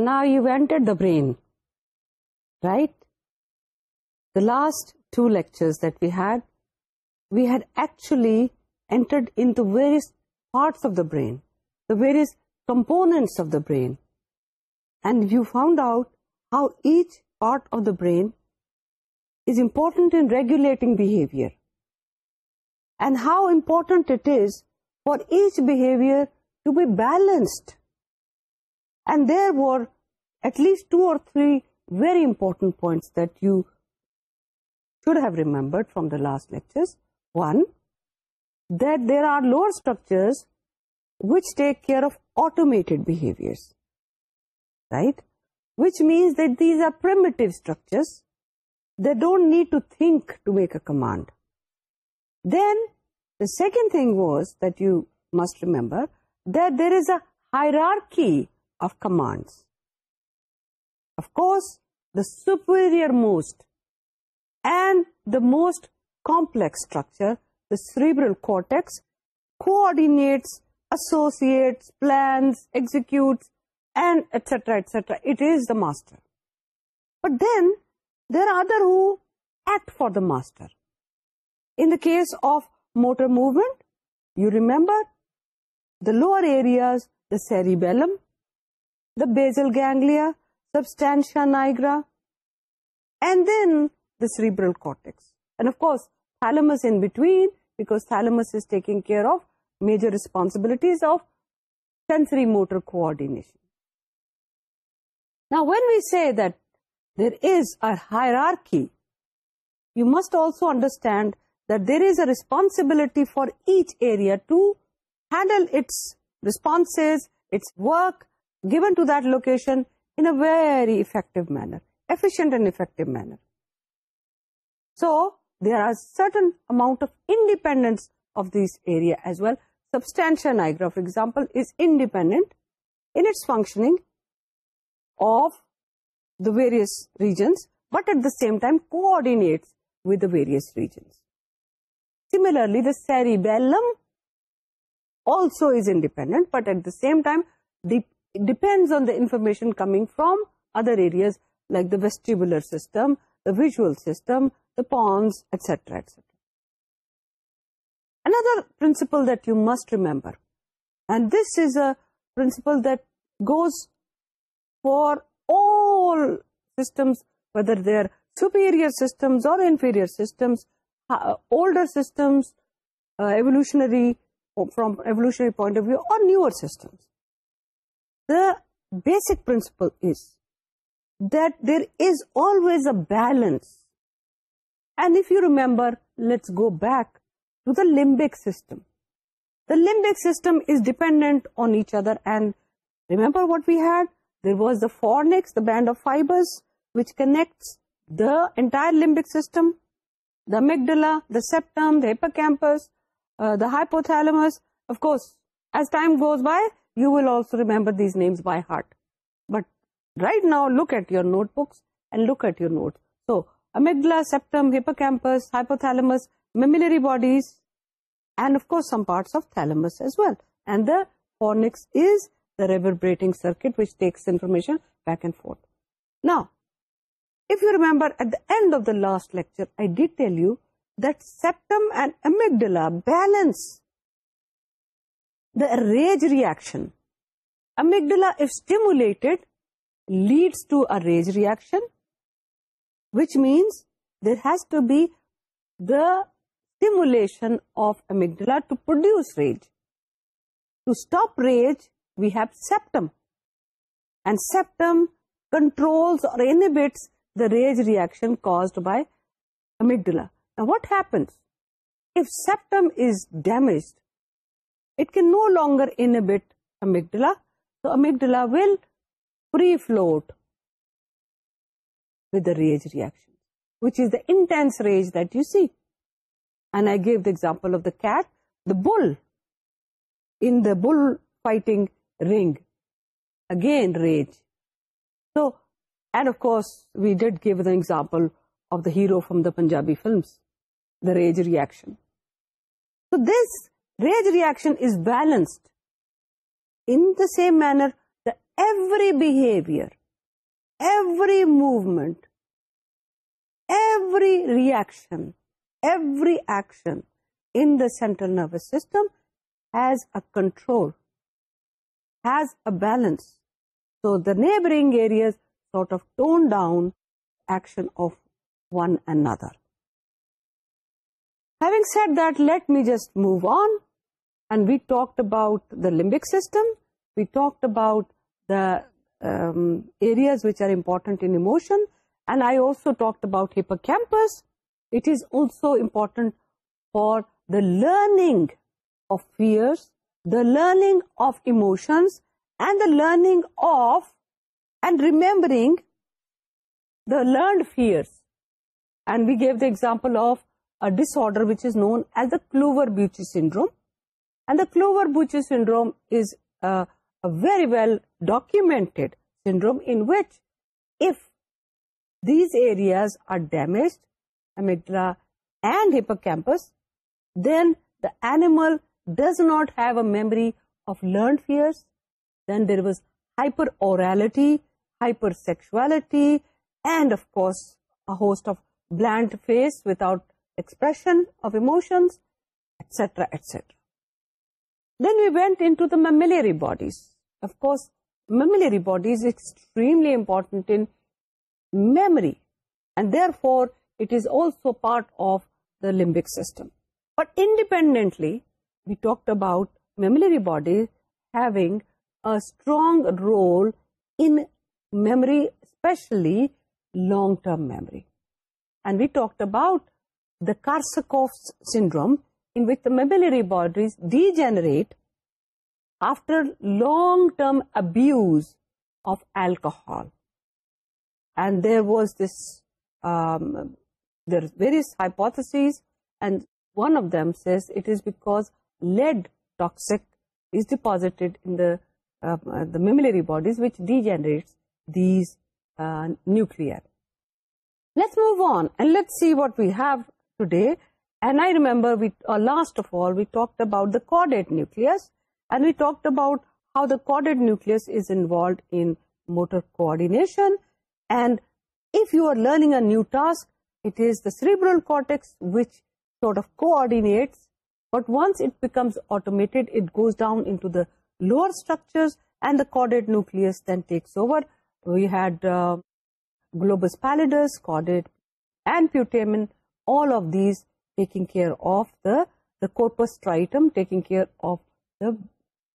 نا you enter byte the last structured Anas parts brain various component brand you found out how each part of the brain important regulating behaviour and how important it for each behaviour to balanced And there were at least 2 or 3 very important points that you should have remembered from the last lectures. One, that there are lower structures which take care of automated behaviors, right? Which means that these are primitive structures. They don't need to think to make a command. Then the second thing was that you must remember that there is a hierarchy command افکوسرا it داسٹر but then there are other hot for داسٹر in Das of motor movement you remember the lower areas the cerebellum basal ganglia substantia nigra then the سیبرلس major responsibilities آفسری motor کون we see that there is are higher cassette also understand there is a responsibility for each area to handle its response work given to that location in a very effective manner, efficient and effective manner. So, there are certain amount of independence of this area as well. Substantia nigra, for example, is independent in its functioning of the various regions, but at the same time coordinates with the various regions. Similarly, the cerebellum also is independent, but at the same time the it depends on the information coming from other areas like the vestibular system, the visual system, the pons, etc., etc. Another principle that you must remember, and this is a principle that goes for all systems, whether they are superior systems or inferior systems, older systems, uh, evolutionary, from evolutionary point of view, or newer systems. Basic principle is there is always base and if you remember the limbic some dependent each other and remember what we here was the fornix band of فائبرٹ limbic system the amygdala the septum داپس goes by you will also remember at you are note book look at your note so amygdala سیپٹمپسمسریزمس as well and reverse انفارمیشنبر at داڈ of the last lectures The rage reaction. Amygdala, if stimulated, leads to a rage reaction, which means there has to be the stimulation of amygdala to produce rage. To stop rage, we have septum. And septum controls or inhibits the rage reaction caused by amygdala. Now what happens? If septum is damaged, no longer inhibit amygdala so amygdala will per example the bull in the bull fighting ring again rage so and of course we did give the example of the hero from the Punjabi films the rage reaction so this Rage reaction is balanced. In the same manner, every behavior, every movement, every reaction, every action in the central nervous system has a control, has a balance. So the neighboring areas sort of tone down action of one another. Having said that, let me just move on and we talked about the limbic system, we talked about the um, areas which are important in emotion, and I also talked about hippocampus. It is also important for the learning of fears, the learning of emotions, and the learning of and remembering the learned fears. And we gave the example of a disorder which is known as the Kluver-Bucy syndrome. And the Clover-Bucy syndrome is a very well documented syndrome in which if these areas are damaged, amygdala and hippocampus, then the animal does not have a memory of learned fears. Then there was hyperorality, hypersexuality, and of course a host of blank face without expression of emotions, etc., etc. Then we went into the mammillary bodies. Of course, mammillary body is extremely important in memory, and therefore it is also part of the limbic system. But independently, we talked about mammillary body having a strong role in memory, especially long-term memory. And we talked about the Korsakoff syndrome, mammillary bodies degenerate after long term abuse of alcoholic deposited in mammary bodies these nuclear and I remember last of all we talk about nucleus and we talk about how دیوکل coordination and if you are learning اوسکس but once becomes goes down structure and the dead nucleus then takes globus pallidus taking care of the corpus striatum, taking care of the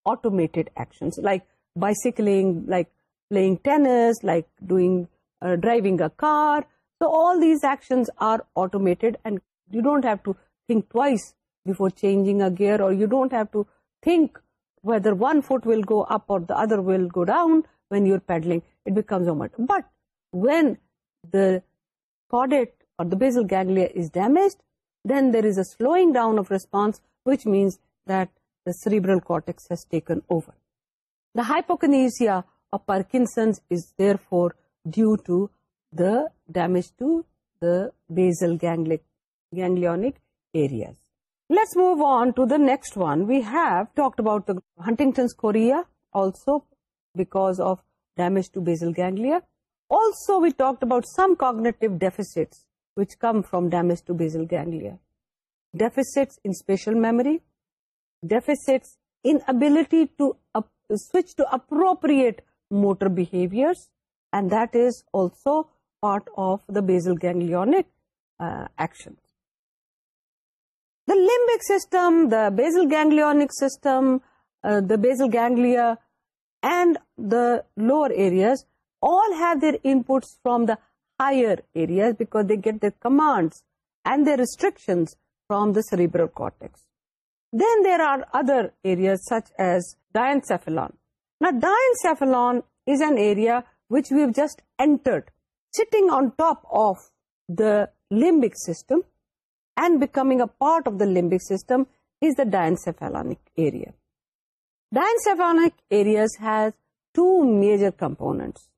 automated actions like bicycling, like playing tennis, like doing uh, driving a car. So all these actions are automated and you don't have to think twice before changing a gear, or you don't have to think whether one foot will go up or the other will go down when you're pedaling. It becomes automatic. But when the caudate or the basal ganglia is damaged, then there is a slowing down of response, which means that the cerebral cortex has taken over. The hypokinesia of Parkinson's is therefore due to the damage to the basal ganglionic areas. Let's move on to the next one. We have talked about the Huntington's chorea also because of damage to basal ganglia. Also, we talked about some cognitive deficits which come from damage to basal ganglia. Deficits in spatial memory, deficits in ability to switch to appropriate motor behaviors, and that is also part of the basal ganglionic uh, action. The limbic system, the basal ganglionic system, uh, the basal ganglia and the lower areas all have their inputs from the hires back get the command and the restriction from the سربرفیلانسٹ entered sitting on top of the limbic system and becoming a part of the limbic system is the ڈائنس ڈائنس has two major components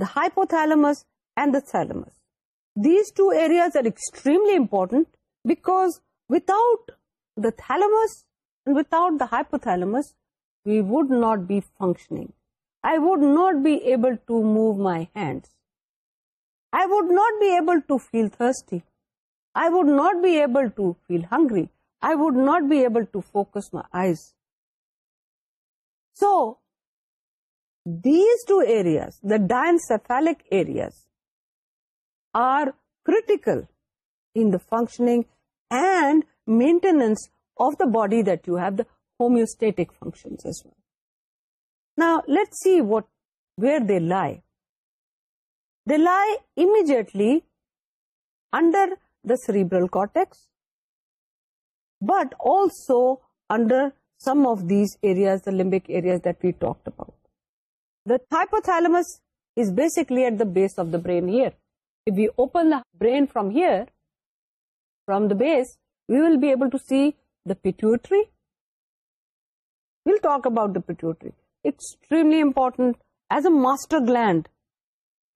the hypothalamus and the thalamus. These two areas are extremely important because without the thalamus and without the hypothalamus, we would not be functioning. I would not be able to move my hands. I would not be able to feel thirsty. I would not be able to feel hungry. I would not be able to focus my eyes. So, these two areas, the diencephalic areas, are critical in the functioning and maintenance of the body that you have, the homeostatic functions as well. Now, let's see where they lie. They lie immediately under the cerebral cortex, but also under some of these areas, the limbic areas that we talked about. The hypothalamus is basically at the base of the brain here. If we open the brain from here, from the base, we will be able to see the pituitary. We'll talk about the pituitary. It's extremely important as a master gland.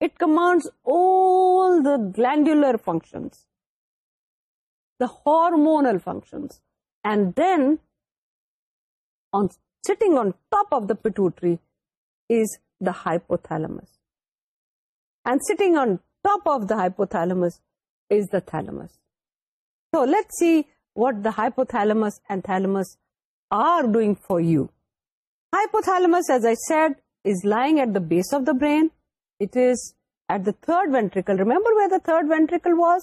It commands all the glandular functions, the hormonal functions. And then, sitting on top of the pituitary is the hypothalamus. And sitting on top of the ہائپوس Das let see what the ہائپوس for you hypo at the base at the third ventricle ریمبریکل was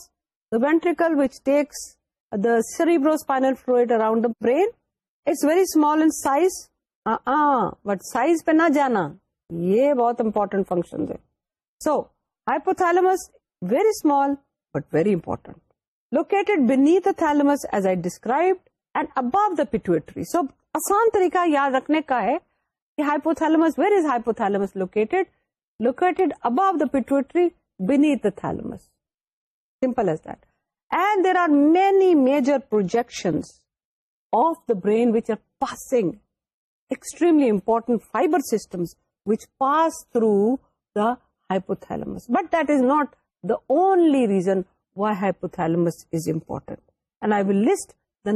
the ventricle which ٹیکسپائنل brain it's very small پہ نہ جانا یہ بہت important function so hypothalamus very small but very important located and above the pituitary so آسان طریقہ یاد رکھنے کا ہے کہ hypothalamus very is hypos located located above the pituitary بینیت the thalamus simple as that and there are many major projection of the brain which are passing extremely important fibre systems which pass through the hypos but that is not the only reason why hypos is important and I will tell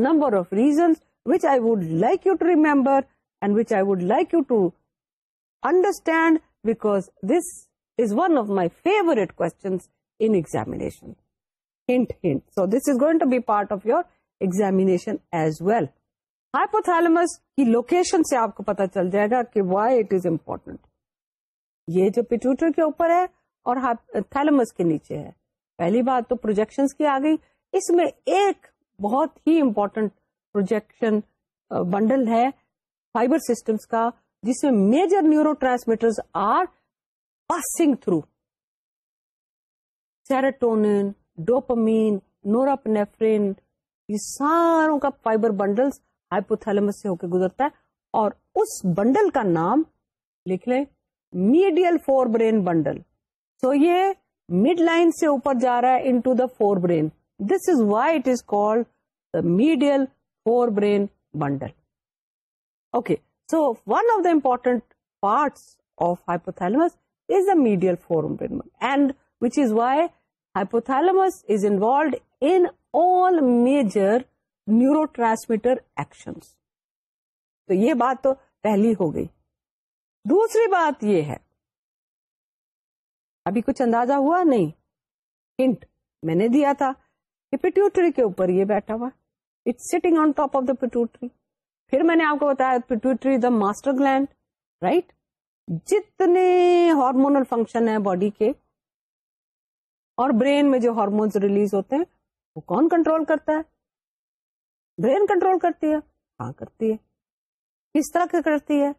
number of reasons which I would like you to remember understand back this is one of my favourite question hint hint so this is going be part of your examination as well hypothalamus کی location سے آپ کو پتا چل جائے گا کہ Y it is important یہ جو پیٹوٹر کے اوپر ہے اور کے نیچے ہے پہلی بات تو پروجیکشن کی آ گئی اس میں ایک بہت ہی امپورٹنٹ پروجیکشن بنڈل ہے فائبر سسٹمس کا جس میں major neuro are passing through serotonin dopamine norepinephrine یہ ساروں کا فائبر بنڈل ہائپوتھیلمس سے ہو کے گزرتا ہے اور اس بنڈل کا نام لکھ لیں medial forebrain bundle so یہ مڈ لائن سے اوپر جا رہا ہے into the forebrain this is why it is the medial forebrain bundle okay so one of the important parts of hypothalamus is the medial forebrain and which is why hypothalamus is involved in all major neurotransmitter action تو یہ بات تو پہلی ہو گئی دوسری بات یہ ہے ابھی کچھ اندازہ ہوا نہیں ہنٹ میں نے دیا تھا کہ پیٹوٹری کے اوپر یہ بیٹھا ہوا it sitting on top of the pituitary پھر میں نے آپ کو بتایا pituitary the master gland right جتنے ہارمونل فنکشن ہیں باڈی کے اور برین میں جو ہارمونس ریلیز ہوتے ہیں وہ کون کنٹرول کرتا ہے برین کنٹرول کرتی ہے ہاں کرتی ہے کس طرح کرتی ہے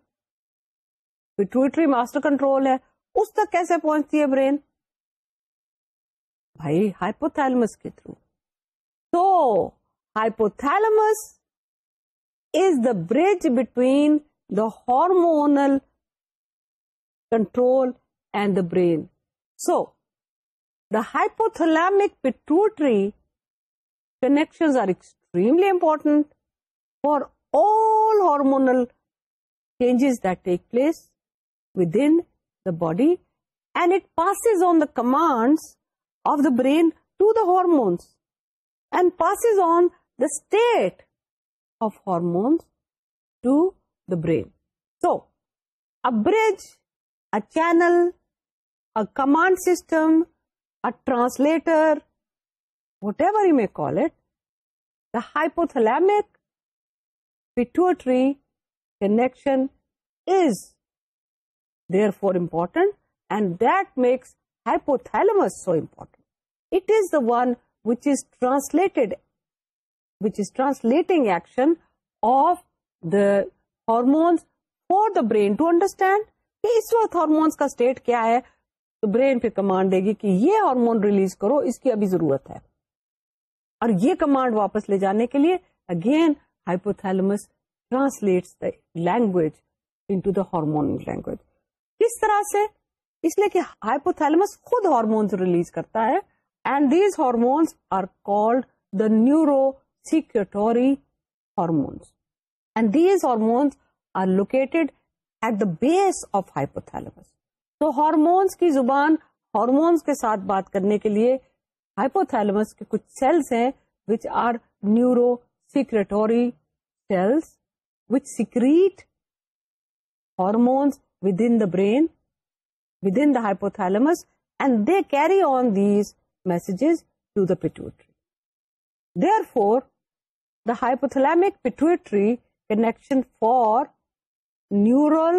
پیٹوئٹری ماسٹر کنٹرول ہے اس تک کیسے پہنچتی ہے برین بھائی ہائپوتھیلمس کے تھرو تو hypothalamus is the bridge between the hormonal control and the brain so the hypothalamic pituitary connection are extremely important for all hormonal changes take place within the body, and it passes on the commands of the brain to the hormones and passes on the state of hormones to the brain. So, a bridge, a channel, a command system, a translator, whatever you may call it, the hypothalamic pituitary connection is therefore important and that makes hypothalamus so important it is the one which is translate is translating action of the hormones for the brain to understand اس وقت hormones کا state کیا ہے تو brain پہ command دے گی کہ یہ ہارمون ریلیز کرو اس کی ابھی ضرورت ہے اور یہ کمانڈ واپس لے جانے کے لیے again hypothalamus translate the language into the hormone language کس طرح سے اس لیے کہ ہائپوتھیلمس خود ہارمونس ریلیز کرتا ہے and these hormones are called the neuro سیکٹوری hormones and these hormones are located at the base of hypothalamus تو ہارمونس کی زبان ہارمونس کے ساتھ بات کرنے کے لیے ہائپوتھیلمس کے کچھ سیلس ہیں which are neuro سیکریٹوری cells which secrete hormones the brain within the hypothalamus and they carry on these messages to the pituitary they are for the hypothalamic pituitary connection for neural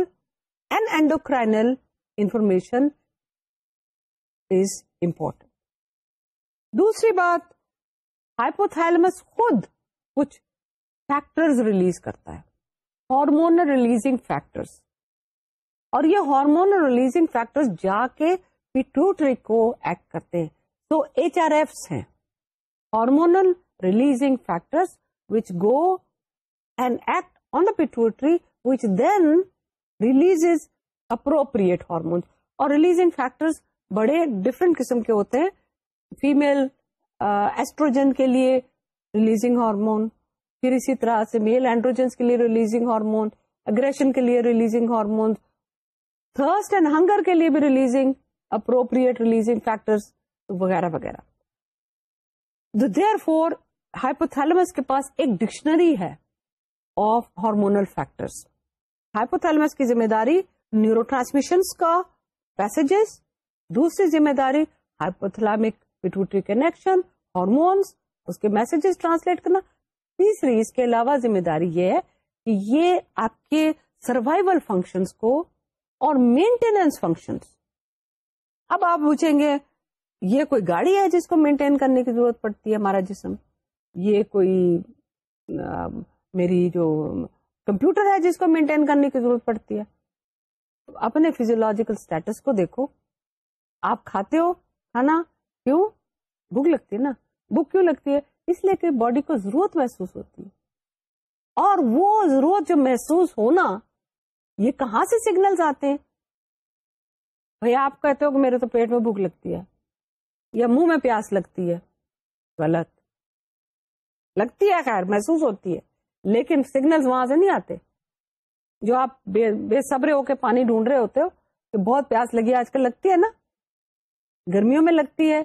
and endocrinal information is important دوسری بات ہائپوتھائیلامس خود کچھ factors release کرتا ہے hormone releasing factors اور یہ hormonal releasing factor جا کے پیٹروٹری کو ایکٹ کرتے ہیں سو ایچ آر ایف ہیں hormonal releasing factor which go and act on the anterior which then release appropriate hormone اور ریلیزنگ فیکٹر بڑے ڈفرینٹ قسم کے ہوتے ہیں فیمل ایسٹروجن uh, کے لیے ریلیزنگ ہارمون پھر اسی طرح سے میل اینڈروجنس کے لیے ریلیزنگ ہارمون اگریشن کے لیے releasing hormones thirst and hunger کے لیے بھی ریلیزنگ اپروپریٹ ریلیزنگ وغیرہ وغیرہ دیر فور کے پاس ایک ڈکشنری ہے آف ہارمونل ہائپوتھیلمس کی ذمہ داری نیورو ٹرانسمیشن کا پیسجز دوسری ذمہ داری ہائپوتھلامک پٹوٹری کنیکشن ہارمونس اس کے میسجز ٹرانسلیٹ کرنا تیسری اس کے علاوہ ذمہ داری یہ ہے کہ یہ آپ کے سروائول فنکشنس کو اور مینٹیننس فنکشن اب آپ پوچھیں گے یہ کوئی گاڑی ہے جس کو مینٹین کرنے کی ضرورت پڑتی ہے ہمارا جسم یہ کوئی میری جو کمپیوٹر ہے جس کو مینٹین کرنے کی ضرورت پڑتی ہے اپنے فیزیولوجیکل اسٹیٹس کو دیکھو آپ کھاتے ہو کھانا کیوں بھوک لگتی ہے نا بھوک کیوں لگتی ہے اس لیے کہ باڈی کو ضرورت محسوس ہوتی ہے اور وہ ضرورت جو محسوس ہونا یہ کہاں سے سگنلز آتے ہیں آپ کہتے ہو کہ میرے تو پیٹ میں بھوک لگتی ہے یا منہ میں پیاس لگتی ہے غلط لگتی ہے خیر محسوس ہوتی ہے لیکن سگنلز وہاں سے نہیں آتے جو آپ بے صبرے ہو کے پانی ڈھونڈ رہے ہوتے ہو کہ بہت پیاس لگی آج کل لگتی ہے نا گرمیوں میں لگتی ہے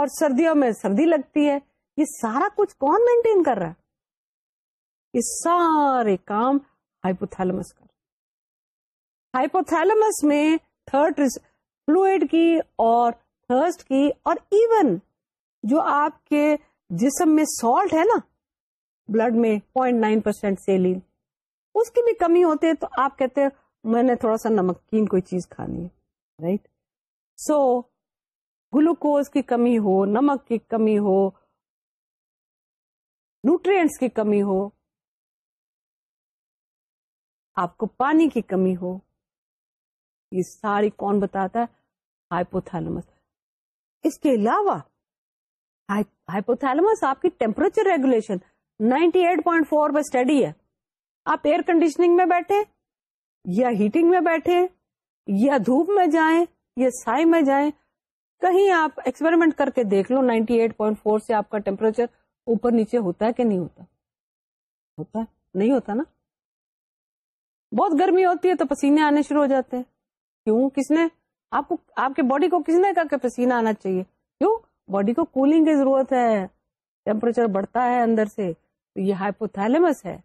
اور سردیوں میں سردی لگتی ہے یہ سارا کچھ کون مینٹین کر رہا ہے یہ سارے کام ہائپوتھیلمس کا ہائپوتھیلمس میں تھرڈ فلوئڈ کی اور تھرسٹ کی اور ایون جو آپ کے جسم میں سالٹ ہے نا بلڈ میں پوائنٹ نائن پرسینٹ سیلین اس کی بھی کمی ہوتے تو آپ کہتے میں نے تھوڑا سا نمکین کوئی چیز کھانی ہے رائٹ سو گلوکوز کی کمی ہو نمک کی کمی ہو نیوٹرینٹس کی کمی ہو آپ کو پانی کی کمی ہو یہ ساری کون بتاتا ہے ہائپوتھیلمس اس کے علاوہ ہائپوتھیلمس آپ کی ٹیمپریچر ریگولیشن 98.4 پہ سٹیڈی اسٹڈی ہے آپ ایئر کنڈیشننگ میں بیٹھے یا ہیٹنگ میں بیٹھے یا دھوپ میں جائیں یا سائے میں جائیں کہیں آپ ایکسپریمنٹ کر کے دیکھ لو 98.4 سے آپ کا ٹیمپریچر اوپر نیچے ہوتا ہے کہ نہیں ہوتا ہوتا نہیں ہوتا نا بہت گرمی ہوتی ہے تو پسینے آنے شروع ہو جاتے ہیں کیوں کس نے آپ کو آپ کے باڈی کو کس نے کہا کہ پسینہ آنا چاہیے کیوں باڈی کو کولنگ کی ضرورت ہے ٹیمپریچر بڑھتا ہے اندر سے تو یہ ہائپوتھیلمس ہے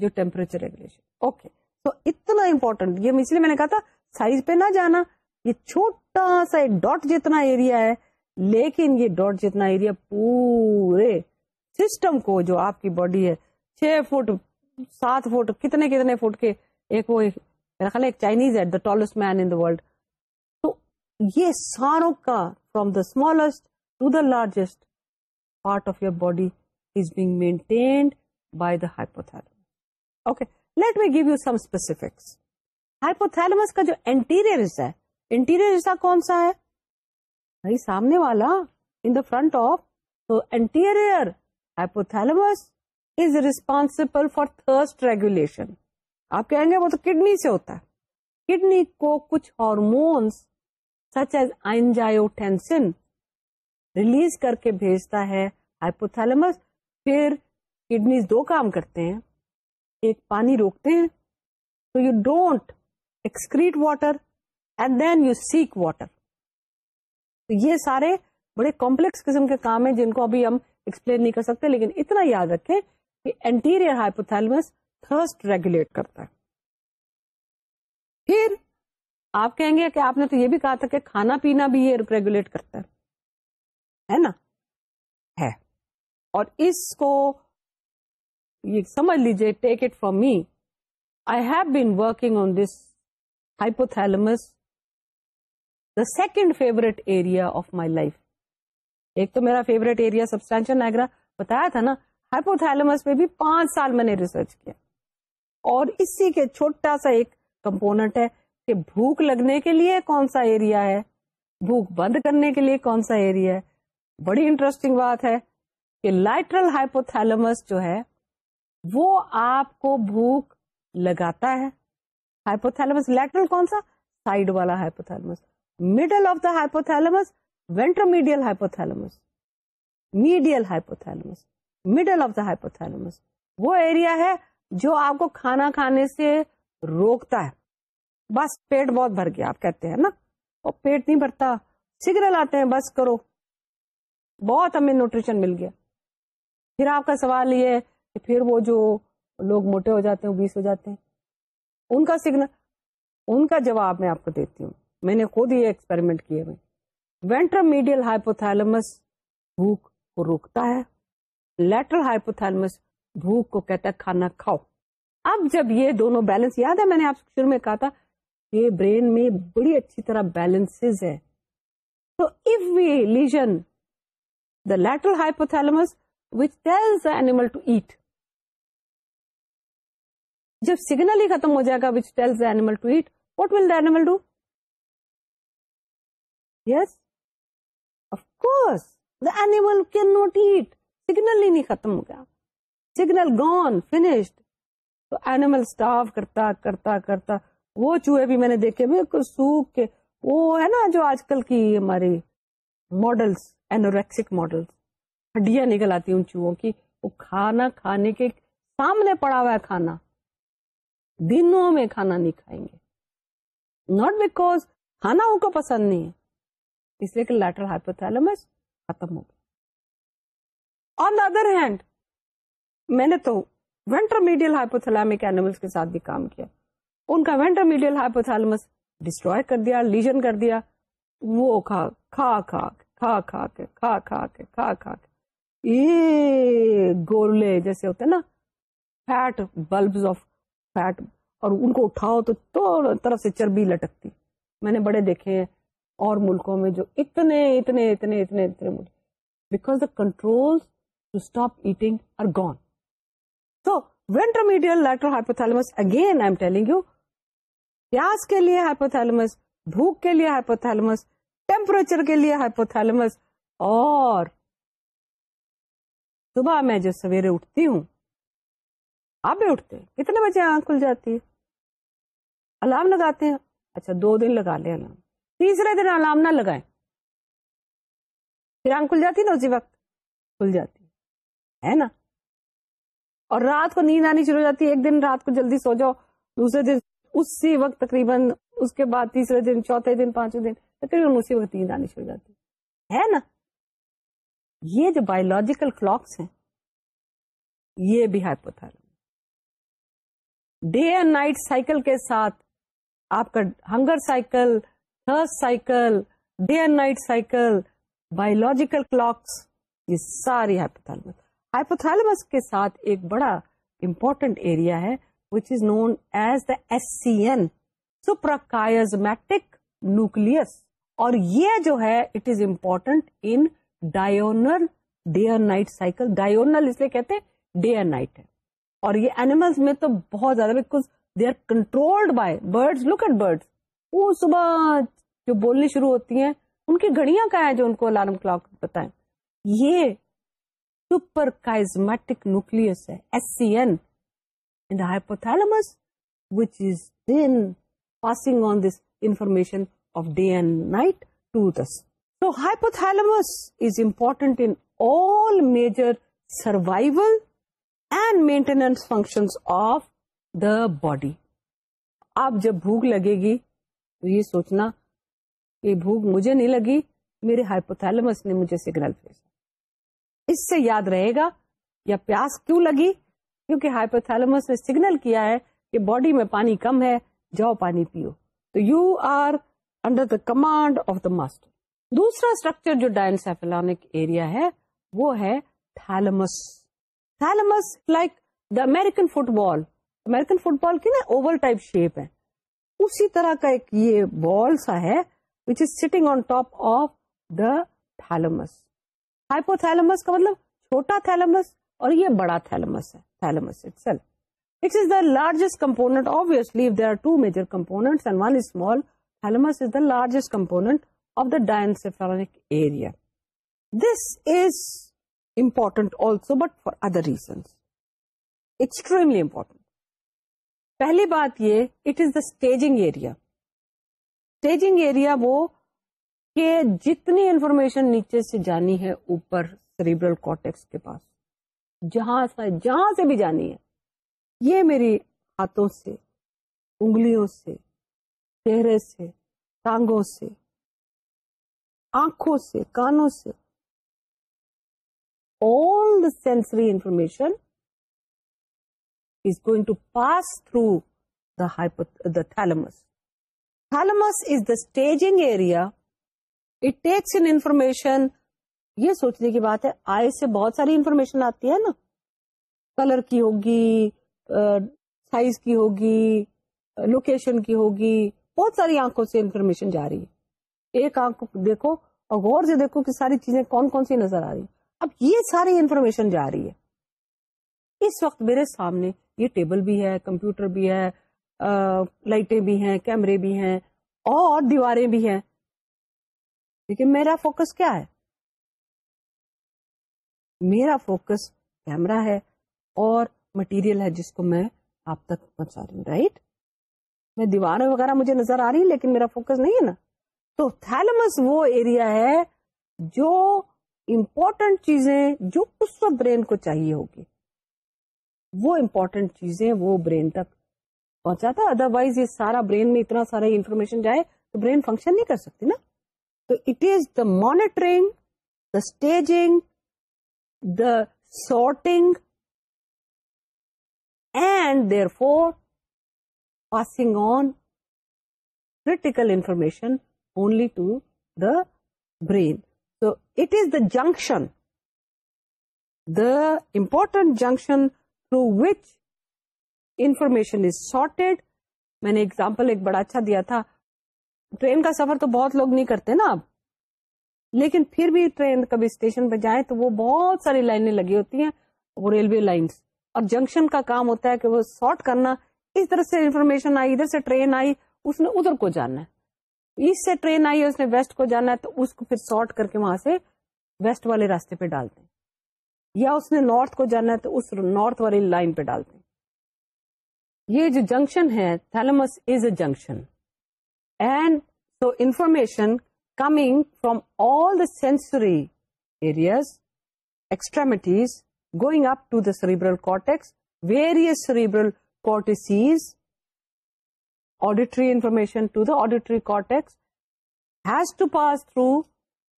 جو ٹیمپریچر ریگولیشن اوکے تو اتنا امپورٹنٹ یہ اس لیے میں نے کہا تھا سائز پہ نہ جانا یہ چھوٹا سا ڈاٹ جتنا ایریا ہے لیکن یہ ڈاٹ جتنا ایریا پورے سسٹم کو جو آپ کی باڈی ہے چھ فٹ سات فٹ کتنے کتنے فٹ کے ایک وہ میرا خیال ایک Chinese the tallest man in world تو یہ ساروں کا from the smallest to the largest part of your body is being maintained by the okay let me give you some specifics hypothalamus کا جو انٹیریئر حصہ ہے انٹیریئر حصہ کون سا ہے سامنے والا ان دا فرنٹ آف تو anterior hypothalamus is responsible for thirst regulation آپ کہیں گے وہ تو کڈنی سے ہوتا ہے کڈنی کو کچھ hormones such as angiotensin release کر کے بھیجتا ہے ہائپوتھیلمس پھر کڈنیز دو کام کرتے ہیں ایک پانی روکتے ہیں تو you don't excrete water and then you seek water تو یہ سارے بڑے کمپلیکس قسم کے کام ہیں جن کو ابھی ہم ایکسپلین نہیں کر سکتے لیکن اتنا یاد رکھیں کہ انٹیریئر ہائپوتھیلمس تھرسٹ ریگولیٹ کرتا ہے پھر آپ کہیں گے کہ آپ نے تو یہ بھی کہا تھا کہ کھانا پینا بھی یہ ریگولیٹ کرتا ہے نا ہے اور اس کو یہ سمجھ لیجیے take it from me I have been working on this hypothalamus the second favourite area of my life ایک تو میرا فیوریٹ ایریا سبسٹینشن نائگر بتایا تھا نا ہائپوتھیلمس پہ بھی پانچ سال میں نے ریسرچ کیا اور اسی کے چھوٹا سا ایک کمپونیٹ ہے کہ بھوک لگنے کے لیے کون سا ایریا ہے بھوک بند کرنے کے لیے کون سا ایریا ہے بڑی انٹرسٹنگ بات ہے کہ لائٹرل ہائپوتھیلمس جو ہے وہ آپ کو بھوک لگاتا ہے ہائپوتھیلمس لیٹرل کون سا سائڈ والا hypothalamus middle of the hypothalamus ventromedial hypothalamus medial hypothalamus middle of the hypothalamus وہ ایریا ہے جو آپ کو کھانا کھانے سے روکتا ہے بس پیٹ بہت بھر گیا آپ کہتے ہیں نا پیٹ نہیں بھرتا سگنل آتے ہیں بس کرو بہت ہمیں نیوٹریشن مل گیا پھر آپ کا سوال یہ ہے کہ پھر وہ جو لوگ موٹے ہو جاتے ہیں بیس ہو جاتے ہیں ان کا سگنل ان کا جواب میں آپ کو دیتی ہوں میں نے خود یہ ایکسپیریمنٹ کیے ہوئے وینٹر میڈیل ہائپوتھیلمس بھوک کو روکتا ہے لیٹرل ہائپوتھلمس بھوک کو کہتا ہے کھانا کھاؤ اب جب یہ دونوں بیلنس یاد ہے میں نے آپ شروع میں کہا تھا یہ برین میں بڑی اچھی طرح بیلنس ہے تو if we the lateral hypothalamus which tells animal to eat جب سگنل ہی ختم ہو جائے گا which tells the animal to eat what will the animal do yes of course animal can not eat signal ہی نہیں ختم ہو گیا سگنل گون فنشڈ تو اینیمل اسٹاف کرتا کرتا کرتا وہ چوہے بھی میں نے دیکھے بالکل سوکھ کے وہ ہے نا جو آج کل کی ہماری ماڈلس اینوریکسک ماڈلس ہڈیاں نکل آتی ان چوہوں کی وہ کھانا کھانے کے سامنے پڑا ہوا ہے کھانا دنوں میں کھانا نہیں کھائیں گے ناٹ بیکوز کھانا ان کو پسند نہیں ہے اس لیے کہ لیٹر ہائپوتھیلمس ختم ہو گیا آن دا ادر ہینڈ میں نے تو ہائپوتھلامک اینیملس کے ساتھ بھی کام کیا ان کا وینٹرمیڈیل ہائپوتھلامس ڈسٹرو کر دیا لیجن کر دیا وہ کھا کھا کھا کھا کھا کھا کھا کھا کھا کے کے کے گولے جیسے ہوتے نا فیٹ بلبز آف فیٹ اور ان کو اٹھاؤ تو طرف سے چربی لٹکتی میں نے بڑے دیکھے ہیں اور ملکوں میں جو اتنے اتنے اتنے اتنے اتنے because the control to stop eating are gone تو انٹرمیڈیئٹ لیٹرمس again I am telling you پیاس کے لیے ہائپوتھلمس بھوک کے لیے ہائپوتھلمس ٹیمپریچر کے لیے ہائپوتھلمس اور صبح میں جو سویرے اٹھتی ہوں آپ بھی اٹھتے کتنے بجے آنکھ کھل جاتی ہے الارم لگاتے ہیں اچھا دو دن لگا لیں تیسرے دن الارم نہ لگائیں پھر آنکھ کھل جاتی نا اسی وقت کھل جاتی ہے نا اور رات کو نیند آنی شروع ہو جاتی ہے ایک دن رات کو جلدی سو جاؤ دوسرے دن اسی وقت تقریباً اس کے بعد تیسرے دن چوتھے دن پانچویں دن تقریباً اسی وقت نیند آنی شروع ہو جاتی ہے نا یہ جو بایولوجیکل کلاکس ہیں یہ بھی ہاتھ ڈے اینڈ نائٹ سائیکل کے ساتھ آپ کا hunger cycle thirst cycle day and night cycle biological clocks یہ ساری ہاتھ ہائپوتھالمس کے ساتھ ایک بڑا امپورٹنٹ ایریا ہے which is known as the S C N supra nucleus اور یہ جو ہے it is important in diurnal day and night cycle diurnal اس لیے کہتے ہیں ڈے اینڈ نائٹ ہے اور یہ اینیملس میں تو بہت زیادہ because they are controlled by bird look at bird وہ صبح جو بولنی شروع ہوتی ہیں ان کی گھڑیاں کہاں ہیں جو ان کو الارم کلاک بتائیں یہ سپر کائزمیٹک نیوکلس ہے S C hypothalamus which is then passing on this information of day and night to this is important in all major survival and maintenance function of the body آپ جب بھوک لگے گی تو یہ سوچنا کہ بھوک مجھے نہیں لگی میرے ہائپوتھلمس نے مجھے سگنل بھیجا اس سے یاد رہے گا یا پیاس کیوں لگی کیونکہ ہائپوتھیلمس نے سگنل کیا ہے کہ باڈی میں پانی کم ہے جاؤ پانی پیو تو you are under the command of the master دوسرا اسٹرکچر جو ڈائنسیفلانک ایریا ہے وہ ہے like the American football American football کی نا اوور ٹائپ شیپ ہے اسی طرح کا ایک یہ بال سا ہے which is sitting on top of the thalamus hypo کا مطلب چھوٹا اور یہ بڑا largest component of the area this is important also but for other important پہلی بات یہ it is the staging area staging area وہ کہ جتنی انفارمیشن نیچے سے جانی ہے اوپر سریبرل کوٹیکس کے پاس جہاں سے جہاں سے بھی جانی ہے یہ میری ہاتھوں سے انگلیوں سے چہرے سے ٹانگوں سے آنکھوں سے کانوں سے all the sensory information is going to pass through the, the thalamus. Thalamus is the staging area it takes in information یہ سوچنے کی بات ہے آئے سے بہت ساری انفارمیشن آتی ہے نا کلر کی ہوگی سائز کی ہوگی لوکیشن کی ہوگی بہت ساری آنکھوں سے انفارمیشن جا رہی ہے ایک آنکھ دیکھو اور غور سے دیکھو کہ ساری چیزیں کون کون سی نظر آ رہی اب یہ ساری انفارمیشن جا رہی ہے اس وقت میرے سامنے یہ ٹیبل بھی ہے کمپیوٹر بھی ہے لائٹیں بھی ہیں کیمرے بھی ہیں اور دیواریں بھی ہیں لیکن میرا فوکس کیا ہے میرا فوکس کیمرا ہے اور مٹیریل ہے جس کو میں آپ تک پہنچا رہی ہوں رائٹ میں دیوار وغیرہ مجھے نظر آ رہی لیکن میرا فوکس نہیں ہے نا تو تھیلمس وہ ایریا ہے جو امپورٹنٹ چیزیں جو اس وقت برین کو چاہیے ہوگی وہ امپورٹنٹ چیزیں وہ برین تک پہنچاتا ادر وائز یہ سارا برین میں اتنا سارا انفارمیشن جائے تو برین فنکشن نہیں کر سکتی نا تو it is the monitoring the staging the sorting and therefore passing on critical information only to the brain so it is the junction the important junction through which information is sorted میں نے example ایک بڑا اچھا دیا تھا train کا سفر تو بہت لوگ نہیں کرتے نا اب لیکن پھر بھی ٹرین کبھی اسٹیشن پہ جائیں تو وہ بہت ساری لائنیں لگی ہوتی ہیں وہ ریلوے لائنس اور جنکشن کا کام ہوتا ہے کہ وہ شارٹ کرنا اس طرح سے انفارمیشن آئی ادھر سے ٹرین آئی اس نے ادھر کو جانا ہے اس سے ٹرین آئی اس نے ویسٹ کو جانا ہے تو اس کو پھر شارٹ کر کے وہاں سے ویسٹ والے راستے پہ ڈالتے ہیں یا اس نے نارتھ کو جانا ہے تو اس نارتھ والی لائن پہ ڈالتے یہ جو جنکشن ہے is a junction and so information coming from all the sensory areas extremities going up to the cerebral cortex various cerebral cortices auditory information to the auditory cortex has to pass through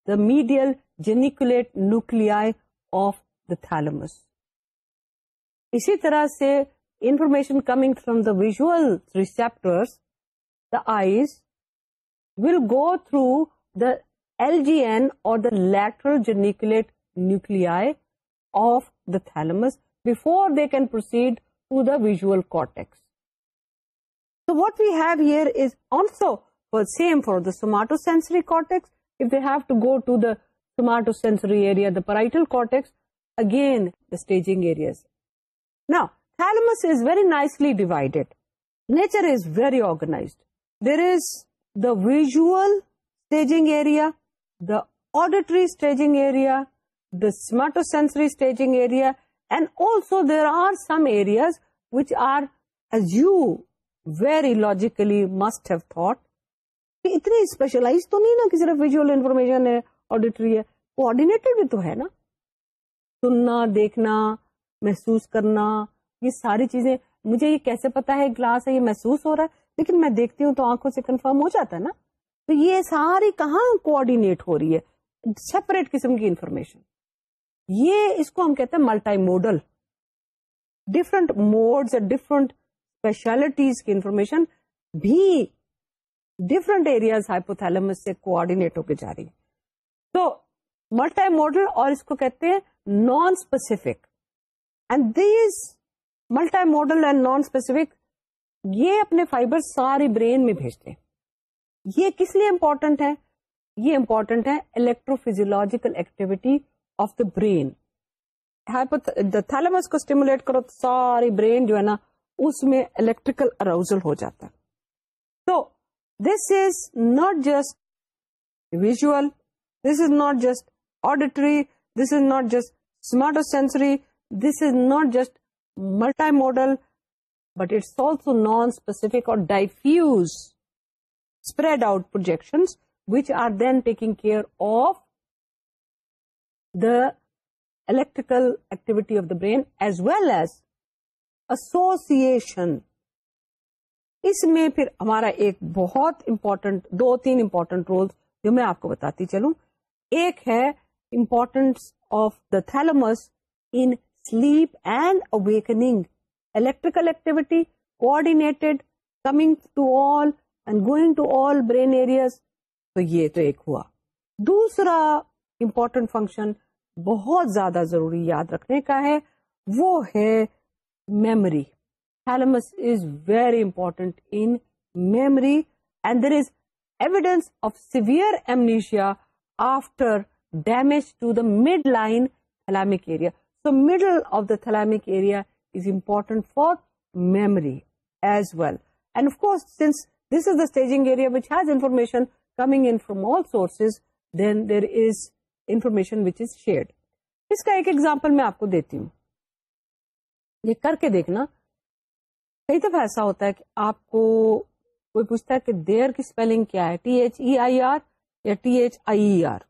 the medial geniculate nuclei of the thalamus اسی طرح سے information coming from the visual three chapter the eyes will go through the LGN or the lateral geniculate nuclei of the thalamus before they can proceed to the visual cortex. So what we have here is also the same for the somatosensory cortex. If they have to go to the somatosensory area, the parietal cortex, again the staging areas. Now, thalamus is very nicely divided. Nature is very organized. There is visual area the auditory staging area the اسمارٹو sensory area and also there are some areas which are you very logically must have thought اتنی specialize تو نہیں نا کہ صرف visual information ہے auditory ہے coordinator بھی تو ہے نا سننا دیکھنا محسوس کرنا یہ ساری چیزیں مجھے یہ کیسے پتا ہے گلاس ہے یہ محسوس ہو رہا ہے لیکن میں دیکھتی ہوں تو آنکھوں سے کنفرم ہو جاتا ہے نا تو یہ ساری کہاں ہو رہی ہے سیپریٹ قسم کی انفارمیشن یہ اس کو ہم کہتے ہیں multi modal different mode different specialities کی انفارمیشن بھی ڈفرنٹ ایریاز ہائپوتھیلمس سے کوآڈینیٹ ہو کے جا رہی ہے تو ملٹائی ماڈل اور اس کو کہتے ہیں non specific and these multi modal and non specific یہ اپنے فائبر سارے برین میں بھیجتے ہیں یہ کس لیے امپورٹنٹ ہے یہ امپورٹنٹ ہے electro physiological activity of the brain کو اسٹیمولیٹ کرو تو ساری برین جو ہے نا اس میں الیکٹریکل اراؤزل ہو جاتا ہے تو this is not just visual this is not just auditory this is not just sensory this is not just ملٹا model but it's also non specific اور diffuse spread out projection which are then taking care of the electrical activity of the brain as well as association اس میں پھر ہمارا ایک بہت important دو تین important role جو میں آپ کو بتاتی چلوں ایک ہے important of the thalamus in sleep and awaking electrical activity coordinated coming to all and going to all brain areas تو یہ تو ایک ہوا دوسرا امپورٹنٹ فنکشن بہت زیادہ ضروری یاد رکھنے کا ہے وہ ہے memory very important in memory and there is evidence of severe amnesia after damage to the mid line thalamic area so middle of the thalamic area memory as well and of course this is داجنگ اس کا ایک example میں آپ کو دیتی ہوں یہ کر کے دیکھنا کئی دفعہ ایسا ہوتا ہے کہ آپ کو کوئی پوچھتا ہے کہ دیر کی اسپیلنگ کیا ہے T H E I R یا T H I R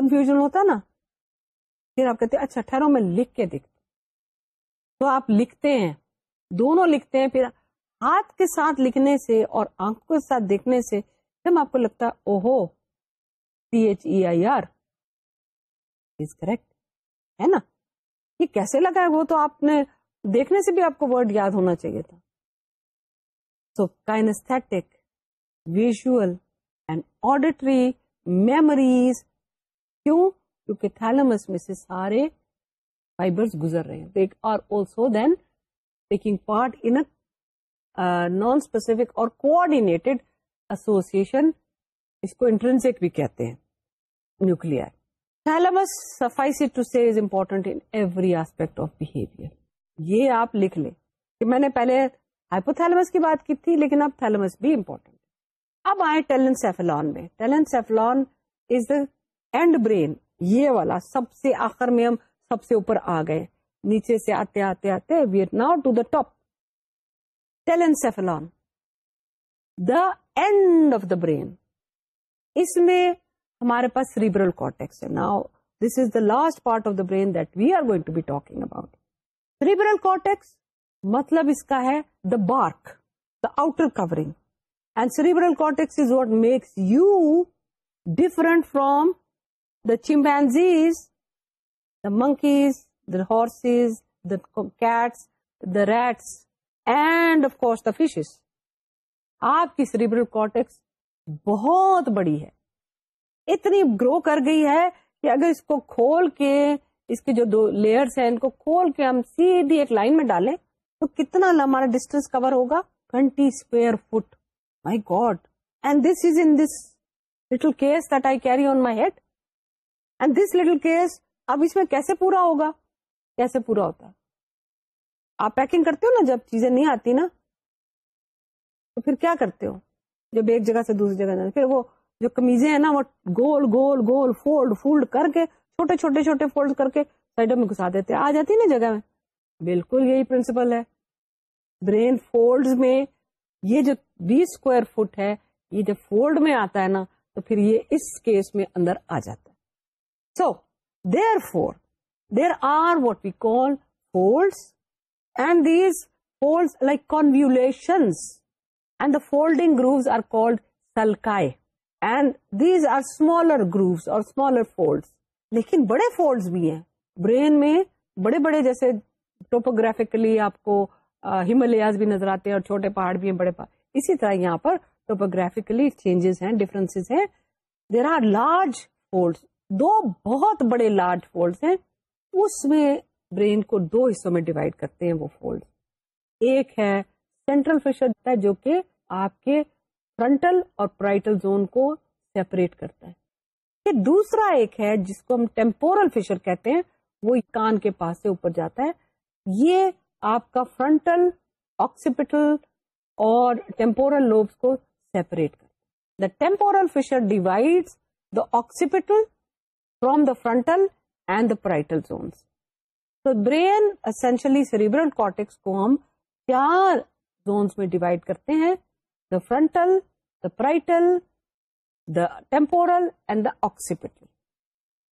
confusion ہوتا ہے نا آپ کہتے اچھا ٹھہروں میں لکھ کے دکھ تو آپ لکھتے ہیں دونوں لکھتے ہیں پھر ہاتھ کے ساتھ لکھنے سے اور آنکھوں کے ساتھ دیکھنے سے آپ کو لگتا ہے ہو C H E I R is correct ہے نا یہ کیسے لگا ہے وہ تو آپ نے دیکھنے سے بھی آپ کو ورڈ یاد ہونا چاہیے تھا so kinaesthetic visual and auditory memories کیوں کیونکہ تھالمس میں سے سارے فائبرز گزر رہے uh, اور یہ آپ لکھ لیں کہ میں نے پہلے ہائپوتھیلمس کی بات کی تھی لیکن اب تھیلمس بھی امپورٹنٹ اب آئے ٹیلنسی میں ٹیلن سیفلون والا سب سے آخر میں سب سے اوپر آ گئے نیچے سے آتے آتے آتے we are now to the top telencephalon the end of the brain اس میں ہمارے پاس سریبرل کارٹیکس ہے now this is the last part of the brain that we are going to be talking about cerebral cortex مطلب اس کا ہے the bark the outer covering and cerebral cortex is what makes you different from the chimpanzees monkeys the horses, the cats the rats and of course the fishes. آپ کی cortex بہت بڑی ہے اتنی گرو کر گئی ہے کہ اگر اس کو کھول کے اس کے جو دو لیئرس ہیں ان کو کھول کے ہم سیدھی ایک لائن میں ڈالیں تو کتنا ہمارا ڈسٹینس کور ہوگا twenty square fit my God and this is in this little case that I carry on my head and this little case اب اس میں کیسے پورا ہوگا کیسے پورا ہوتا آپ پیکنگ کرتے ہو نا جب چیزیں نہیں آتی نا تو پھر کیا کرتے ہو جب ایک جگہ سے دوسری جگہ جانا پھر وہ جو کمیزیں ہیں نا وہ گول گول گول فولڈ فولڈ کر کے چھوٹے چھوٹے چھوٹے فولڈ کر کے سائڈوں میں گھسا دیتے آ جاتی نا جگہ میں بالکل یہی پرنسپل ہے برین فولڈ میں یہ جو بیس اسکوائر فٹ ہے یہ جب فولڈ میں آتا ہے نا تو پھر یہ اس کیس میں اندر آ جاتا ہے so so, there are what we call Ford and these fold like کونشنس and the folding grooves are called sulci these are smaller grooves اور لیکن بڑے فولڈ بھی ہیں برین میں بڑے بڑے جیسے ٹوپوگرافکلی آپ کو ہمالیاز بھی نظر آتے ہیں اور چھوٹے پہاڑ بھی ہیں بڑے پہاڑ اسی طرح یہاں پر ٹوپوگرافکلی چینجز ہیں ڈفرینس ہیں دیر آر لارج فولڈ دو بہت بڑے لارج فولڈ ہیں اس میں برین کو دو حصوں میں ڈیوائڈ کرتے ہیں وہ فولڈ ایک ہے سینٹرل فیشر جو کہ آپ کے فرنٹل اور پرائٹل زون کو سیپریٹ کرتا ہے یہ دوسرا ایک ہے جس کو ہم ٹیمپورل فیشر کہتے ہیں وہ کان کے پاس سے اوپر جاتا ہے یہ آپ کا فرنٹل آکسیپٹل اور ٹیمپورل لوبس کو سیپریٹ کرتا ہے the temporal fissure divide the occipital from the frontal and the parietal zones تو برینسلی سیریبرل کارٹیکس کو ہم چار زونس میں ڈیوائڈ کرتے ہیں دا فرنٹل دا پرائٹل دا ٹمپورلڈ دا آسپٹل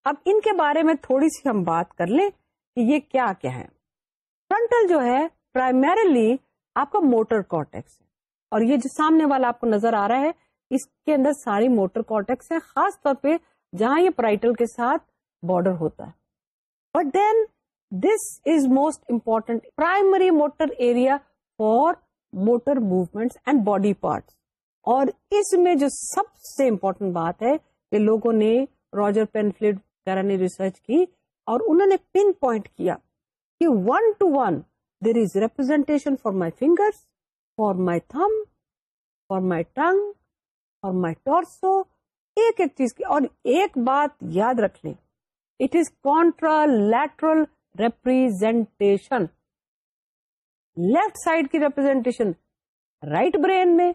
اب ان کے بارے میں تھوڑی سی ہم بات کر لیں کہ یہ کیا کیا ہے فرنٹل جو ہے پرائمریلی آپ کا موٹر کارٹیکس ہے اور یہ جو سامنے والا آپ کو نظر آ رہا ہے اس کے اندر ساری موٹر کارٹیکس ہے خاص طور پہ جہاں یہ پرائٹل کے ساتھ بارڈر ہوتا ہے but then this is most important primary motor area for motor movement and body parts اور اس میں جو سب سے امپورٹنٹ بات ہے کہ لوگوں نے راجر پینفلڈ وغیرہ نے ریسرچ کی اور انہوں نے پن پوائنٹ کیا کہ one to one there is representation for my finger for my thumb for my tongue for my torso ایک ایک چیز کی اور ایک بات یاد رکھ لیں it is lateral representation left side کی ریپرزینٹیشن رائٹ برین میں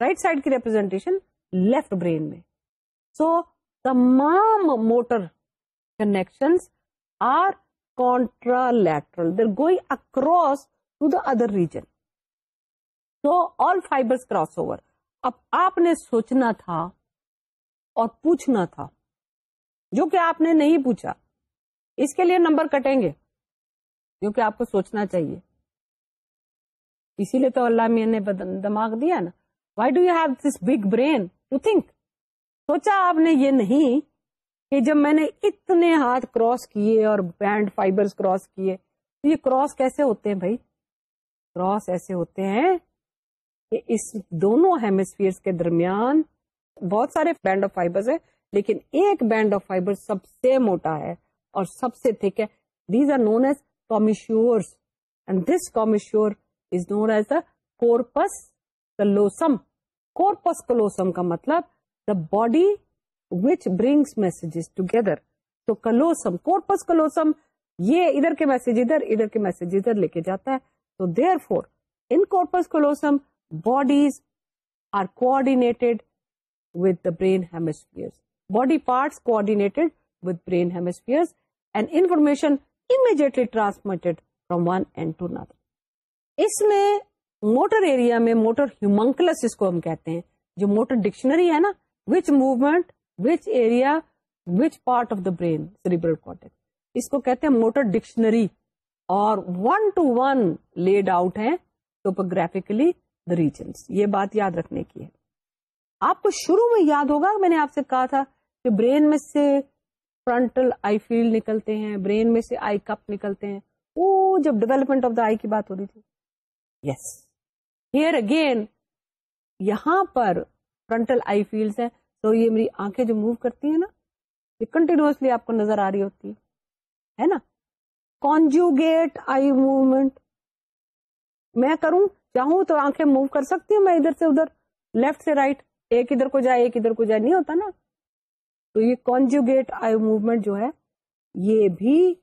رائٹ سائڈ کی ریپرزینٹیشن لیفٹ برین میں سو تمام motor connection are contra lateral there going across to the other region so all fibre cross over اب آپ نے سوچنا تھا اور پوچھنا تھا جو کہ آپ نے نہیں پوچھا اس کے لیے نمبر کٹیں گے جو کہ آپ کو سوچنا چاہیے اسی لیے تو اللہ میاں نے دماغ دیا نا why do you have this big brain to think سوچا آپ نے یہ نہیں کہ جب میں نے اتنے ہاتھ کراس کیے اور بینڈ فائبرز کراس کیے تو یہ کراس کیسے ہوتے ہیں بھائی کراس ایسے ہوتے ہیں کہ اس دونوں ہیمسفیئر کے درمیان بہت سارے بینڈ آف فائبر ہیں لیکن ایک بینڈ آف فائبر سب سے موٹا ہے اور سب سے تھک ہے these are known as commissures and this commissure is known as the corpus callosum corpus callosum کا مطلب the body which brings messages together تو کلوسم کورپس کلوسم یہ ادھر کے میسج ادھر ادھر کے میسج ادھر لے کے جاتا ہے تو therefore in corpus callosum bodies are coordinated with the brain hemispheres. Body parts coordinated with brain hemispheres and information immediately transmitted from one end to another. اس میں موٹر ایریا میں موٹر ہیومنکلس اس کو ہم کہتے ہیں جو motor dictionary ہے نا which movement which area which part of the brain cerebral cortex اس کو کہتے ہیں موٹر ڈکشنری اور one to one laid out ہے ٹوپوگرافکلی دا ریجنس یہ بات یاد رکھنے کی ہے آپ کو شروع میں یاد ہوگا میں نے آپ سے کہا تھا کہ برین میں سے فرنٹل آئی فیلڈ نکلتے ہیں برین میں سے آئی کپ نکلتے ہیں وہ جب ڈیولپمنٹ آف دا آئی کی بات ہو رہی تھی یس ہیئر اگین یہاں پر فرنٹل آئی فیلڈ ہیں تو یہ میری آنکھیں جو موو کرتی ہیں نا یہ کنٹینیوسلی آپ کو نظر آ رہی ہوتی ہے نا کانجوگیٹ آئی موومنٹ میں کروں چاہوں تو آنکھیں موو کر سکتی ہوں میں ادھر سے ادھر لیفٹ سے رائٹ ایک ادھر کو جائے ایک ادھر کو جائے نہیں ہوتا نا تو یہ کانجوگیٹ آئی موومنٹ جو ہے یہ بھی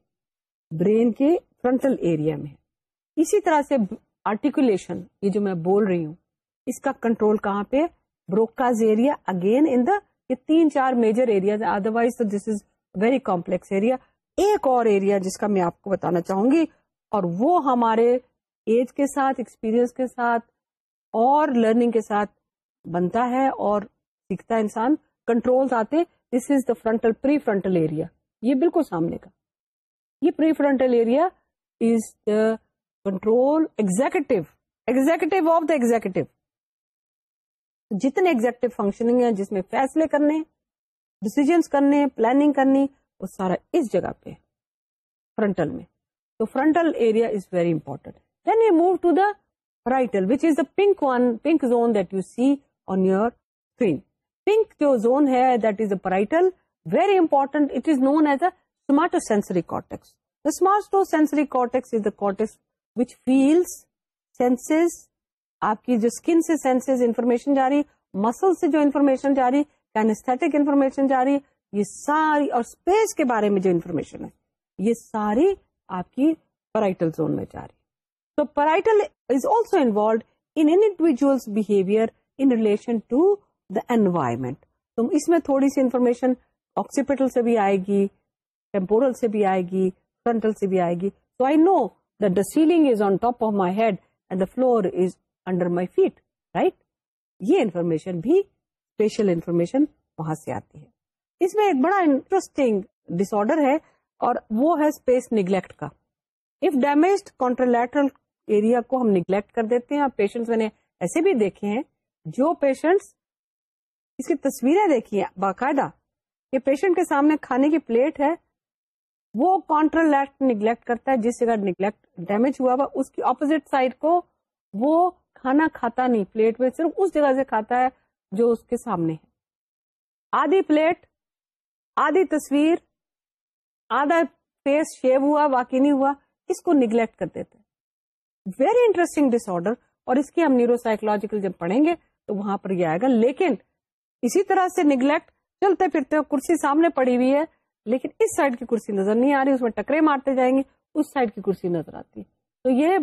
برین کے فرنٹل ایریا میں ہے اسی طرح سے آرٹیکولیشن یہ جو میں بول رہی ہوں اس کا کنٹرول کہاں پہ Broca's area again in the یہ تین چار major area otherwise this is very complex area ایک اور ایریا جس کا میں آپ کو بتانا چاہوں گی اور وہ ہمارے ایج کے ساتھ ایکسپیرئنس کے ساتھ اور لرننگ کے ساتھ بنتا ہے اور سیکھتا ہے انسان کنٹرول آتے this is the frontal pre frontal area یہ بالکل سامنے کا یہ پری frontal area is the the control executive executive executive of جتنے ایگزیکٹو فنکشنگ ہیں جس میں فیصلے کرنے ڈسیزنس کرنے پلاننگ کرنی وہ سارا اس جگہ پہ فرنٹل میں تو frontal area is very important then you move to the parietal which is the pink one pink zone that you see pink جو زون ہے that is a parietal very important know as امارٹو سینسرکار جون جاری muscles سے جو information جاری information جاری یہ ساری اور اسپیس کے بارے میں جو انفارمیشن ہے یہ ساری آپ کی پرائٹل زون میں جاری so parietal is also individuals behaviour in relation to the environment اس میں تھوڑی سی انفارمیشن آکسیپٹل سے بھی آئے گی ٹیمپورل سے بھی آئے گی فرنٹل سے بھی آئے گی so I know the ceiling is on top of my head and the floor is under my feet right یہ انفارمیشن بھی اسپیشل انفارمیشن وہاں سے آتی ہے اس میں ایک بڑا انٹرسٹنگ ڈس آرڈر ہے اور وہ ہے اسپیس نیگلیکٹ کا اف ڈیمیج کانٹرلیٹرل ایریا کو ہم نیگلیکٹ کر دیتے ہیں اور پیشنٹ میں نے ایسے بھی دیکھے ہیں جو پیشنٹ اس کی تصویریں دیکھیے باقاعدہ یہ پیشنٹ کے سامنے کھانے کی پلیٹ ہے وہ کاٹر لیفٹ نیگلیکٹ کرتا ہے جس جگہ ڈیمیج ہوا ہوا اس کی اپوزٹ سائڈ کو وہ کھانا کھاتا نہیں پلیٹ میں صرف اس جگہ سے کھاتا ہے جو اس کے سامنے ہے آدھی پلیٹ آدھی تصویر آدھا فیس شیو ہوا نہیں ہوا اس کو نیگلیکٹ کر دیتا ہے ویری انٹرسٹنگ ڈس آرڈر اور اس کی ہم نیورو سائیکولوجیکل جب پڑھیں گے تو وہاں پر یہ آئے گا لیکن اسی طرح سے نگلیکٹ چلتے پھرتے کرسی سامنے پڑی ہوئی ہے لیکن اس سائڈ کی کرسی نظر نہیں آ رہی اس میں ٹکرے مارتے جائیں گے اس سائڈ کی کرسی نظر آتی ہے تو یہ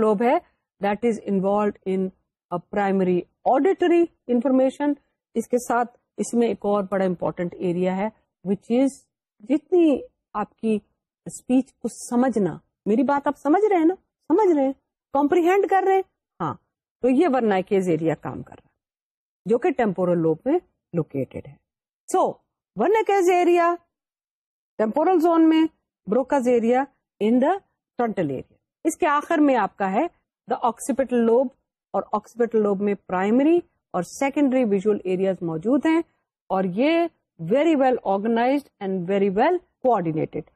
لوب ہے that is involved in primary auditory information اس کے ساتھ اس میں ایک اور بڑا امپورٹنٹ ایریا ہے وچ از جتنی آپ کی اسپیچ کو سمجھنا میری بات آپ سمجھ رہے ہیں نا سمجھ رہے ہیں کمپریہینڈ کر رہے ہیں ہاں تو یہ کے ایریا کام کر رہا جو کہ ٹیمپورل لوب میں لوکیٹڈ ہے سوکور Broca area in the frontal area اس کے آخر میں آپ کا ہے دا آکسیپٹل لوب اور آکسیپیٹل لوب میں پرائمری اور سیکنڈری ویژل ایریا موجود ہیں اور یہ very well organized and very well coordinated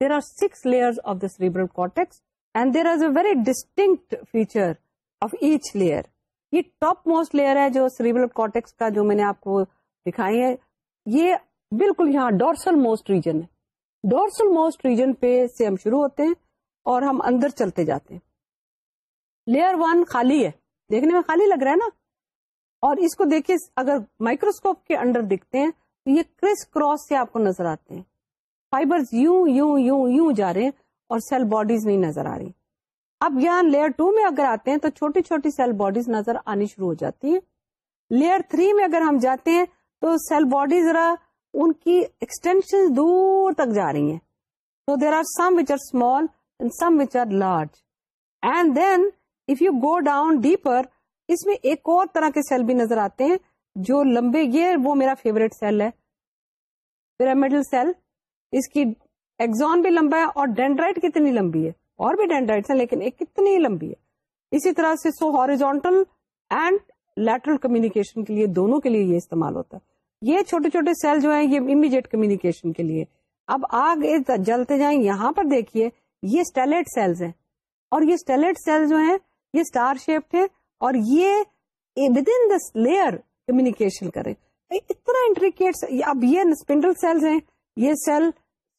there are six layer of the cerebral cortex and there are a very distinct feature of each layer یہ top most layer ہے جو cortex کا جو میں نے آپ کو دکھائی ہے یہ بالکل یہاں ڈورسل موسٹ ریجن ہے ڈورسل موسٹ ریجن پہ سے ہم شروع ہوتے ہیں اور ہم اندر چلتے جاتے ہیں لیئر ون خالی ہے دیکھنے میں خالی لگ رہا ہے نا اور اس کو دیکھیے اگر مائکروسکوپ کے انڈر دکھتے ہیں تو یہ کرس کراس سے آپ کو نظر آتے ہیں فائبر یوں یوں یوں یوں جا رہے ہیں اور سیل باڈیز نہیں نظر آ رہی اب یہاں لیئر ٹو میں اگر آتے ہیں تو چھوٹی چھوٹی سیل باڈیز نظر آنی شروع ہو جاتی ہیں لیئر تھری میں اگر ہم جاتے ہیں تو سیل باڈی ذرا ان کی ایکسٹینشن دور تک جا رہی ہیں so there are some which are large and then if you go down deeper اس میں ایک اور طرح کے سیل بھی نظر آتے ہیں جو لمبے یہ وہ میرا فیوریٹ سیل ہے پیرامڈل سیل اس کی ایگزون بھی لمبا ہے اور ڈینڈرائٹ کتنی لمبی ہے اور بھی ڈینڈرائٹ ہے لیکن ایک کتنی لمبی ہے اسی طرح سے so horizontal and lateral communication کے لیے دونوں کے لیے یہ استعمال ہوتا ہے یہ چھوٹے چھوٹے سیل جو ہیں یہ امیڈیٹ کمیونیکیشن کے لیے اب آگ جلتے جائیں یہاں پر دیکھیے یہ اسٹیلٹ سیلز ہیں اور یہ اسٹیلٹ سیل جو ہیں یہ اسٹار شیپ ہے اور یہ within the layer communication کریں اتنا انٹریکیٹ اب یہ اسپنڈل سیلز ہیں یہ سیل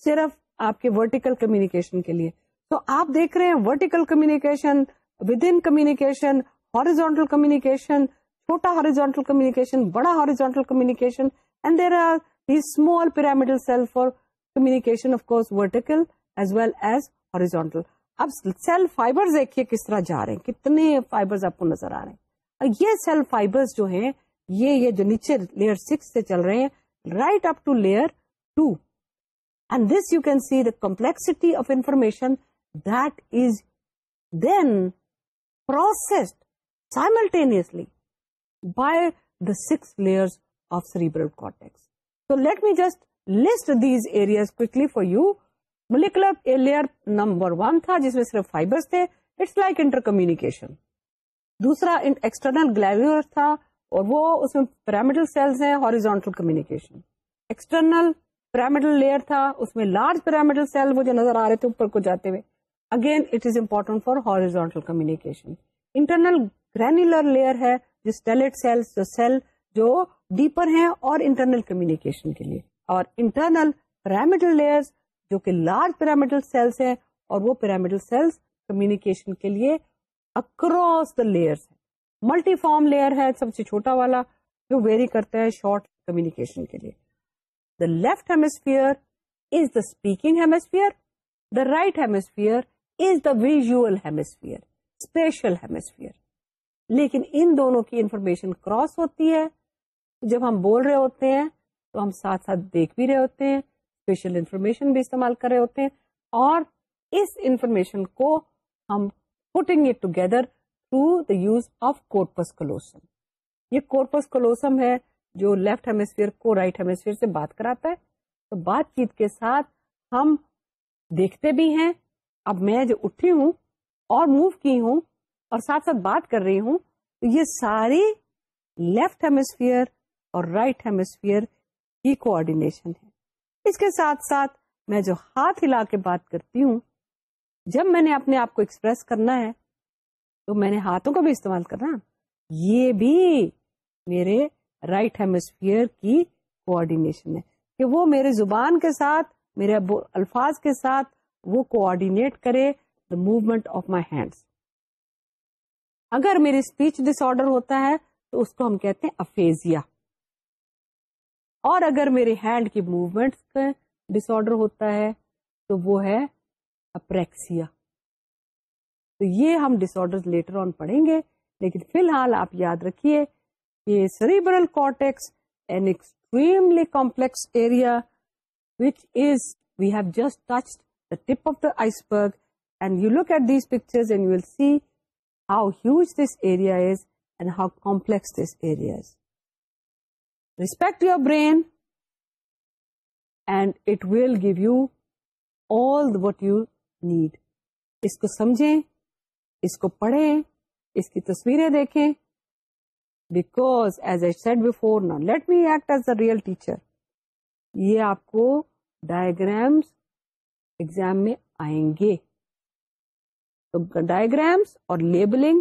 صرف آپ کے ورٹیکل کمیونیکیشن کے لیے تو آپ دیکھ رہے ہیں vertical communication within communication horizontal communication چھوٹا ہاریزونٹل کمیونیکیشن بڑا horizontal communication and there are the small pyramidal cell for communication of course vertical as well as horizontal اب سیل فائبر دیکھیے کس طرح جا رہے ہیں کتنے فائبر آپ کو نظر آ رہے ہیں اور یہ سیل فائبر جو ہیں یہ جو نیچے لیئر سکس سے چل رہے ہیں right up to layer two and this you can see the complexity of information then processed simultaneously by the six لیئرلی for you molecular number one تھا جس میں صرف فائبرس تھے اٹس لائک انٹر کمیکیشن دوسرا ایکسٹرنل گلیور تھا اور وہ اس میں پیرامیڈل سیلز ہیں horizontal communication external pyramidal layer تھا اس میں لارج پیرامیڈل سیل مجھے نظر آ رہے تھے اوپر کو جاتے ہوئے again it is important for horizontal communication internal granular layer ہے جس ٹیلٹ سیل جو سیل جو ڈیپر ہیں اور انٹرنل کمیونیکیشن کے لیے اور انٹرنل پیرامیڈل لیئر جو کہ لارج پیرامیڈل سیلس ہیں اور وہ پیرامیڈل سیلس کمیونیکیشن کے لیے اکراس دا لیئرس ہیں ملٹی فارم لیئر ہے سب سے چھوٹا والا جو ویری کرتا ہے شارٹ کمیونیکیشن کے لیے left hemisphere is the speaking hemisphere the right hemisphere is the visual hemisphere special hemisphere لیکن ان دونوں کی انفارمیشن کراس ہوتی ہے جب ہم بول رہے ہوتے ہیں تو ہم ساتھ ساتھ دیکھ بھی رہے ہوتے ہیں اسپیشل انفارمیشن بھی استعمال کر رہے ہوتے ہیں اور اس انفارمیشن کو ہم putting it together to the use of corpus callosum یہ کوٹپس کلوسم ہے جو لیفٹ ہیمسفیئر کو رائٹ right ہیموسفیئر سے بات کراتا ہے تو بات چیت کے ساتھ ہم دیکھتے بھی ہیں اب میں جو اٹھی ہوں اور موو کی ہوں اور ساتھ ساتھ بات کر رہی ہوں تو یہ ساری لیفٹ ہیموسفیئر اور رائٹ right ہیمسفیئر کی کوآڈینیشن ہے اس کے ساتھ ساتھ میں جو ہاتھ ہلا کے بات کرتی ہوں جب میں نے اپنے آپ کو ایکسپریس کرنا ہے تو میں نے ہاتھوں کا بھی استعمال کرنا یہ بھی میرے رائٹ ہیموسفیئر کی کوآڈینیشن ہے کہ وہ میرے زبان کے ساتھ میرے الفاظ کے ساتھ وہ کوآڈینیٹ کرے the movement of my hands اگر میری اسپیچ ڈس آرڈر ہوتا ہے تو اس کو ہم کہتے ہیں افیزیا اور اگر میرے ہینڈ کی موومنٹ ڈس آڈر ہوتا ہے تو وہ ہے اپریکسیا تو یہ ہم ڈس آرڈر لیٹر آن پڑھیں گے لیکن فی الحال آپ یاد رکھیے cerebral cortex an extremely complex area which is we have just touch the tip of the iceberg and you look at these see how huge this area is and how complex this area is respect your brain and it will give you all what you need اس کو سمجھیں اس کو پڑھیں اس کی تصویریں دیکھیں because as I said before نا let me act as a real teacher یہ آپ کو ڈائگرامس ایگزام میں آئیں گے تو ڈائگرامس اور لیبلنگ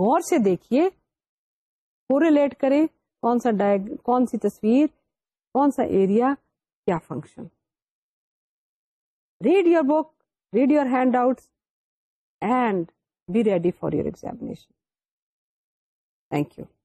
غور سے دیکھیے کوریلیٹ کریں کون سا کون سی تصویر کون سا ایریا کیا function read your book read your handout and be ready for your examination thank you